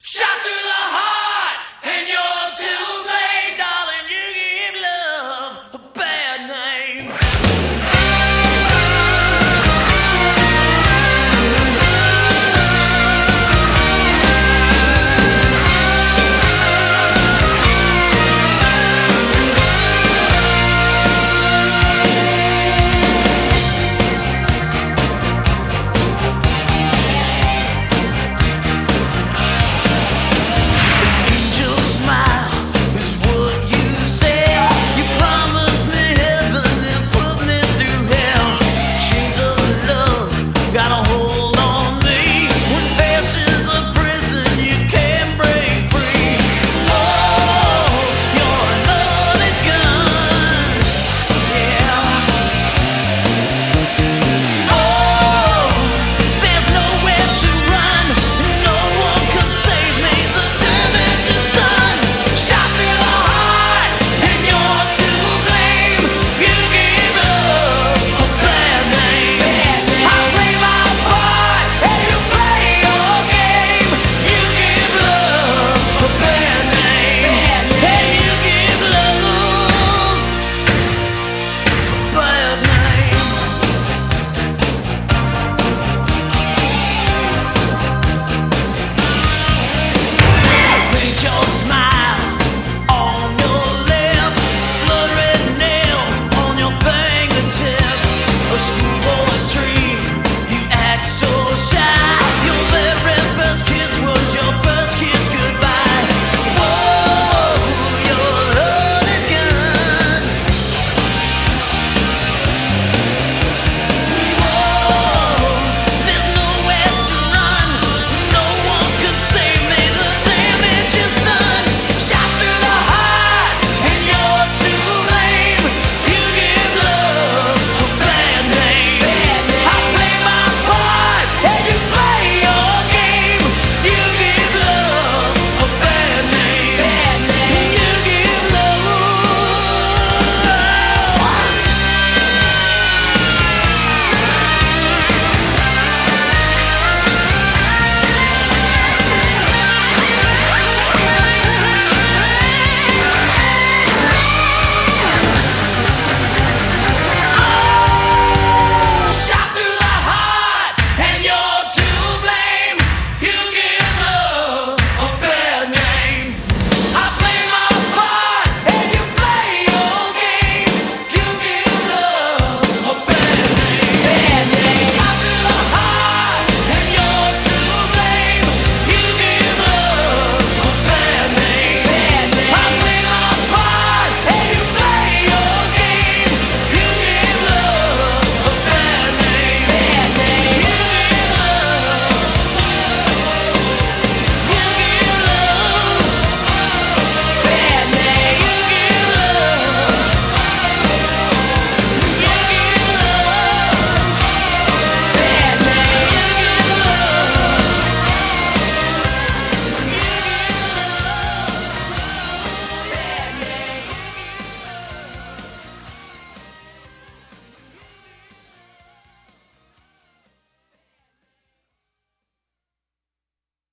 Shut